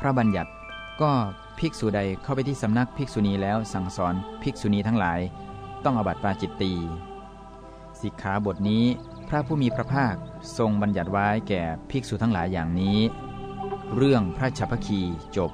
พระบัญญัติ ก็ภิกษุใดเข้าไปที่สำนักภิกษุณีแล้วสั่งสอนภิกษุณีทั้งหลาย ต้องอบัติปาจิตตีสิกขาบทนี้พระผู้มีพระภาคทรงบัญญัติไว้แก่ภิกษุทั้งหลายอย่างนี้ เรื่องพระชัพพคีจบ